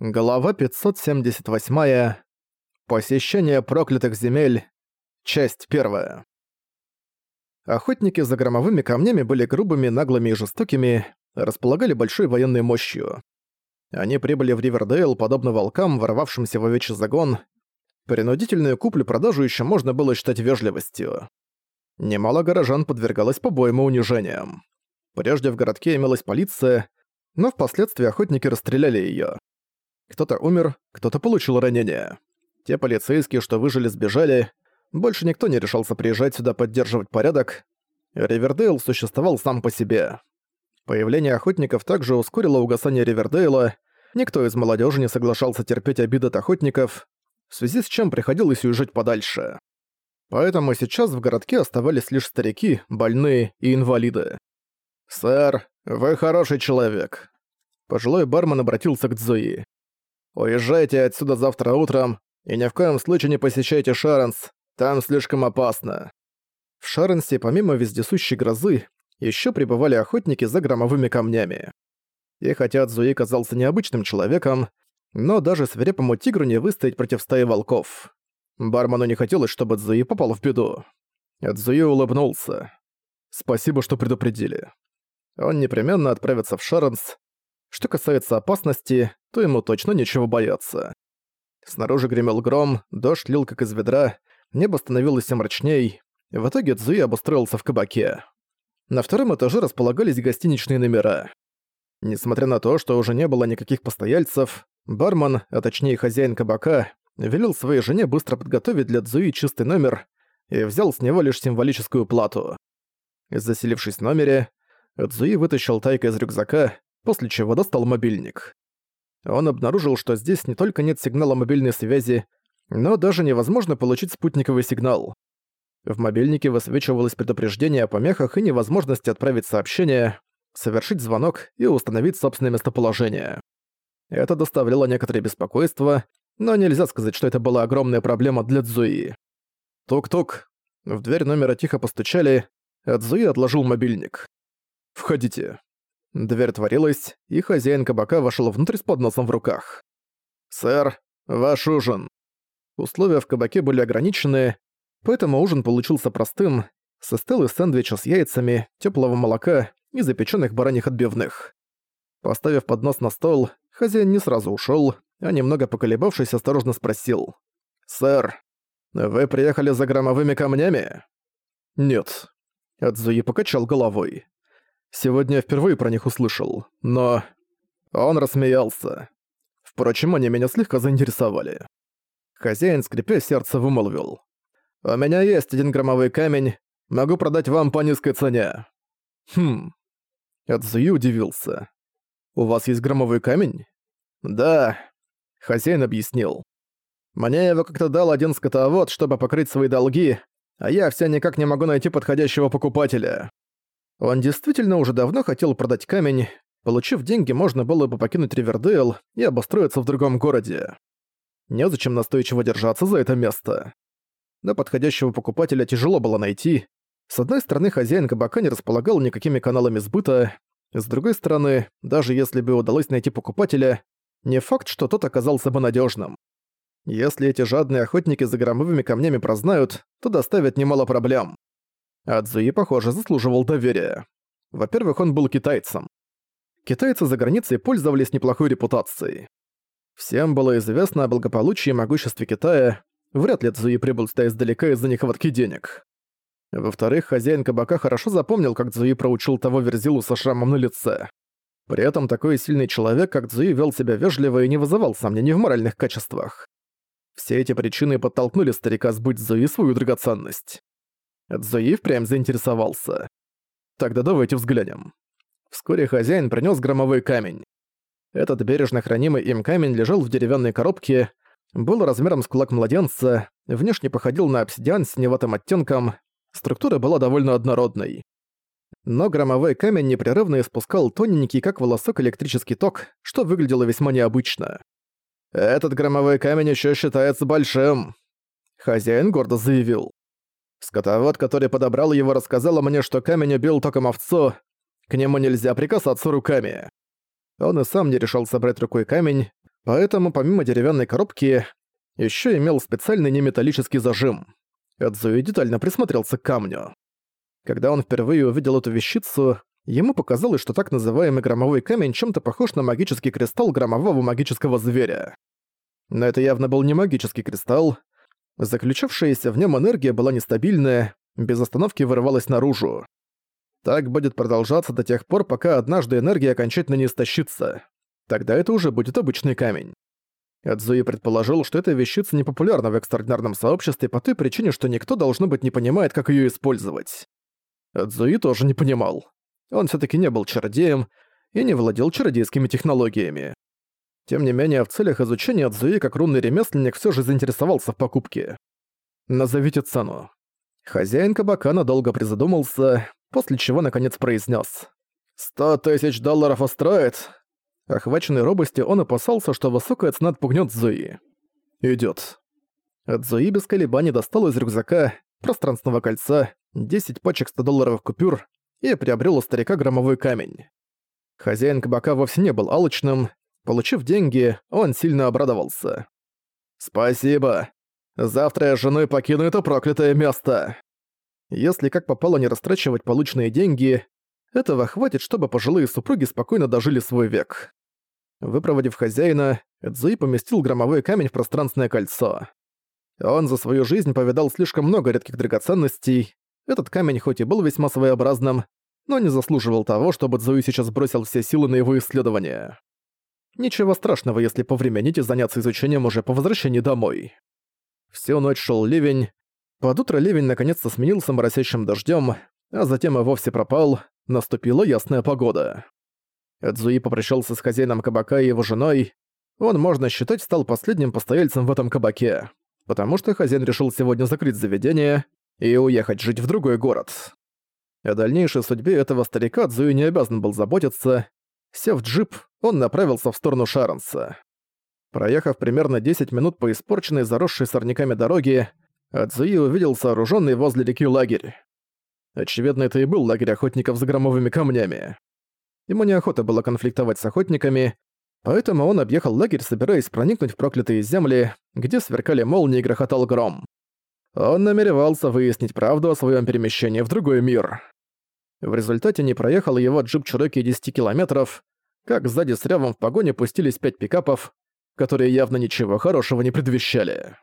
Глава 578. Посещение проклятых земель. Часть первая. Охотники за громовыми камнями были грубыми, наглыми и жестокими, располагали большой военной мощью. Они прибыли в Ривердейл, подобно волкам, ворвавшимся в овечий загон. Принудительную куплю-продажу еще можно было считать вежливостью. Немало горожан подвергалось побоям и унижениям. Прежде в городке имелась полиция, но впоследствии охотники расстреляли её. Кто-то умер, кто-то получил ранение. Те полицейские, что выжили, сбежали. Больше никто не решался приезжать сюда поддерживать порядок. Ривердейл существовал сам по себе. Появление охотников также ускорило угасание Ривердейла. Никто из молодежи не соглашался терпеть обиды от охотников, в связи с чем приходилось уезжать подальше. Поэтому сейчас в городке оставались лишь старики, больные и инвалиды. «Сэр, вы хороший человек». Пожилой бармен обратился к Дзуи. Уезжайте отсюда завтра утром и ни в коем случае не посещайте Шаренс, там слишком опасно. В Шаренсе помимо вездесущей грозы еще пребывали охотники за громовыми камнями. И хотя Цзуи казался необычным человеком, но даже свирепому тигру не выстоять против стаи волков. Бармену не хотелось, чтобы Цзуи попал в беду. Цзуи улыбнулся. «Спасибо, что предупредили. Он непременно отправится в Шаренс, что касается опасности, то ему точно нечего бояться. Снаружи гремел гром, дождь лил как из ведра, небо становилось мрачней. В итоге Цзуи обустроился в кабаке. На втором этаже располагались гостиничные номера. Несмотря на то, что уже не было никаких постояльцев, бармен, а точнее хозяин кабака, велел своей жене быстро подготовить для Цзуи чистый номер и взял с него лишь символическую плату. Заселившись в номере, Цзуи вытащил тайка из рюкзака, после чего достал мобильник. Он обнаружил, что здесь не только нет сигнала мобильной связи, но даже невозможно получить спутниковый сигнал. В мобильнике высвечивалось предупреждение о помехах и невозможности отправить сообщение, совершить звонок и установить собственное местоположение. Это доставляло некоторое беспокойство, но нельзя сказать, что это была огромная проблема для Цзуи. Тук-тук. В дверь номера тихо постучали, а Цзуи отложил мобильник. «Входите». Дверь творилась, и хозяин кабака вошел внутрь с подносом в руках. «Сэр, ваш ужин». Условия в кабаке были ограничены, поэтому ужин получился простым, состоял из сэндвича с яйцами, теплого молока и запеченных бараньих отбивных. Поставив поднос на стол, хозяин не сразу ушел, а немного поколебавшись, осторожно спросил. «Сэр, вы приехали за громовыми камнями?» «Нет». Адзуи покачал головой. Сегодня я впервые про них услышал, но... Он рассмеялся. Впрочем, они меня слегка заинтересовали. Хозяин, скрипя сердце, вымолвил. «У меня есть один громовой камень, могу продать вам по низкой цене». «Хм...» Эдзуи удивился. «У вас есть громовой камень?» «Да», — хозяин объяснил. «Мне его как-то дал один скотовод, чтобы покрыть свои долги, а я все никак не могу найти подходящего покупателя. Он действительно уже давно хотел продать камень. Получив деньги, можно было бы покинуть Ривердейл и обустроиться в другом городе. Незачем настойчиво держаться за это место. Но подходящего покупателя тяжело было найти. С одной стороны, хозяин кабака не располагал никакими каналами сбыта, с другой стороны, даже если бы удалось найти покупателя, не факт, что тот оказался бы надежным. Если эти жадные охотники за громовыми камнями прознают, то доставят немало проблем. А Цзуи, похоже, заслуживал доверия. Во-первых, он был китайцем. Китайцы за границей пользовались неплохой репутацией. Всем было известно о благополучии и могуществе Китая, вряд ли Цзуи прибыл сюда издалека из-за нехватки денег. Во-вторых, хозяин кабака хорошо запомнил, как Цзуи проучил того верзилу со шрамом на лице. При этом такой сильный человек, как Цзуи, вел себя вежливо и не вызывал сомнений в моральных качествах. Все эти причины подтолкнули старика сбыть Цзуи свою драгоценность. Цзуи впрямь заинтересовался. Тогда давайте взглянем. Вскоре хозяин принёс громовой камень. Этот бережно хранимый им камень лежал в деревянной коробке, был размером с кулак младенца, внешне походил на обсидиан с синеватым оттенком, структура была довольно однородной. Но громовой камень непрерывно испускал тоненький, как волосок, электрический ток, что выглядело весьма необычно. «Этот громовой камень ещё считается большим», — хозяин гордо заявил. Скотовод, который подобрал его, рассказал мне, что камень убил током овцу. К нему нельзя прикасаться руками. Он и сам не решал собрать рукой камень, Поэтому помимо деревянной коробки, еще имел специальный неметаллический зажим. Эдзуи детально присмотрелся к камню. Когда он впервые увидел эту вещицу, ему показалось, что так называемый громовой камень чем-то похож на магический кристалл громового магического зверя. Но это явно был не магический кристалл. Заключавшаяся в нем энергия была нестабильная, без остановки вырывалась наружу. Так будет продолжаться до тех пор, пока однажды энергия окончательно не истощится. Тогда это уже будет обычный камень. Эдзуи предположил, что эта вещица не популярна в экстраординарном сообществе по той причине, что никто, должно быть, не понимает, как ее использовать. Эдзуи тоже не понимал. Он все таки не был чародеем и не владел чародейскими технологиями. Тем не менее, в целях изучения Эдзуи как рунный ремесленник все же заинтересовался в покупке. «Назовите цену». Хозяин кабака надолго призадумался, после чего наконец произнес: «Сто тысяч долларов устроит?» Охваченный робостью, он опасался, что высокая цена отпугнет Зои. Идет. Зои без колебаний достал из рюкзака пространственного кольца 10 пачек 100-долларовых купюр и приобрел у старика громовой камень. Хозяин кабака вовсе не был алчным. Получив деньги, он сильно обрадовался. «Спасибо. Завтра я с женой покину это проклятое место». Если как попало не растрачивать полученные деньги, этого хватит, чтобы пожилые супруги спокойно дожили свой век. Выпроводив хозяина, Эдзуи поместил громовой камень в пространственное кольцо. Он за свою жизнь повидал слишком много редких драгоценностей. Этот камень хоть и был весьма своеобразным, но не заслуживал того, чтобы Цзуи сейчас бросил все силы на его исследование. Ничего страшного, если повременить и заняться изучением уже по возвращении домой. Всю ночь шел ливень. Под утро ливень наконец-то сменился моросящим дождем, а затем и вовсе пропал, наступила ясная погода. Эдзуи попрощался с хозяином кабака и его женой. Он, можно считать, стал последним постояльцем в этом кабаке, потому что хозяин решил сегодня закрыть заведение и уехать жить в другой город. О дальнейшей судьбе этого старика Эдзуи не обязан был заботиться. Сев в джип, он направился в сторону Шаранса. Проехав примерно 10 минут по испорченной, заросшей сорняками дороге, Адзуи увидел сооруженный возле реки лагерь. Очевидно, это и был лагерь охотников за громовыми камнями. Ему неохота было конфликтовать с охотниками, поэтому он объехал лагерь, собираясь проникнуть в проклятые земли, где сверкали молнии и грохотал гром. Он намеревался выяснить правду о своем перемещении в другой мир. В результате не проехал его джип Чироки 10 километров, как сзади с рявом в погоне пустились пять пикапов, которые явно ничего хорошего не предвещали.